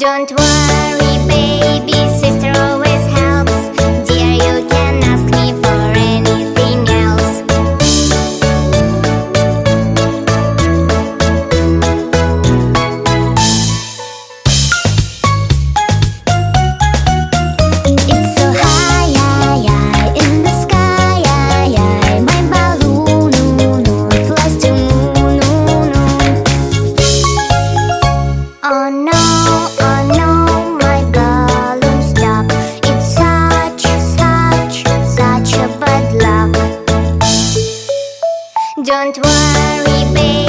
Don't worry Don't worry, baby